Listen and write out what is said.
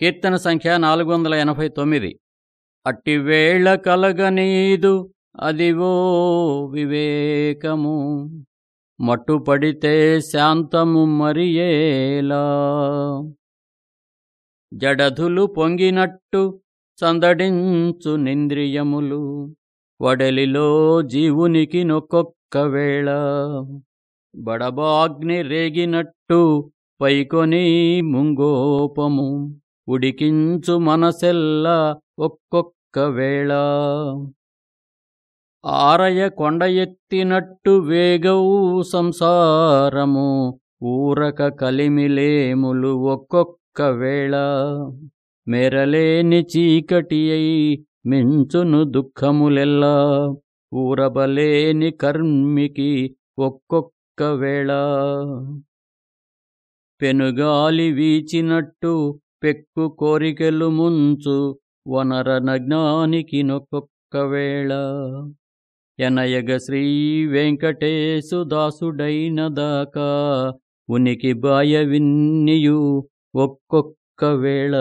కీర్తన సంఖ్య నాలుగు వందల ఎనభై తొమ్మిది. అట్టివేళ కలగనీదు అదివో వివేకము. మట్టుపడితే శాంతము మరియేలా. జడధులు పొంగినట్టు సందడించు నింద్రియములు. వడలిలో జీవునికి నొక్కొక్క వేళ. బడబాగ్ని రేగినట్టు పైకొని ముంగోపము. ఉడికించు మనసెల్ల ఒక్కొక్క వేళ. ఆరయ కొండ ఎత్తినట్టు వేగవు సంసారము ఊరక కలిమిలేములు ఒక్కొక్క వేళ. మెరలేని చీకటి అయి మించును దుఃఖములెల్లా. ఊరబలేని కర్మికి ఒక్కొక్క వేళ. పెనుగాలి వీచినట్టు పెక్కు కోరికెలు ముంచు వనర నజ్ఞానికి నొక్కొక్క వేళ. ఎనయగ శ్రీ వెంకటేశు దాసుడైన దాకా ఉనికి బాయ విన్నియు ఒక్కొక్క వేళ.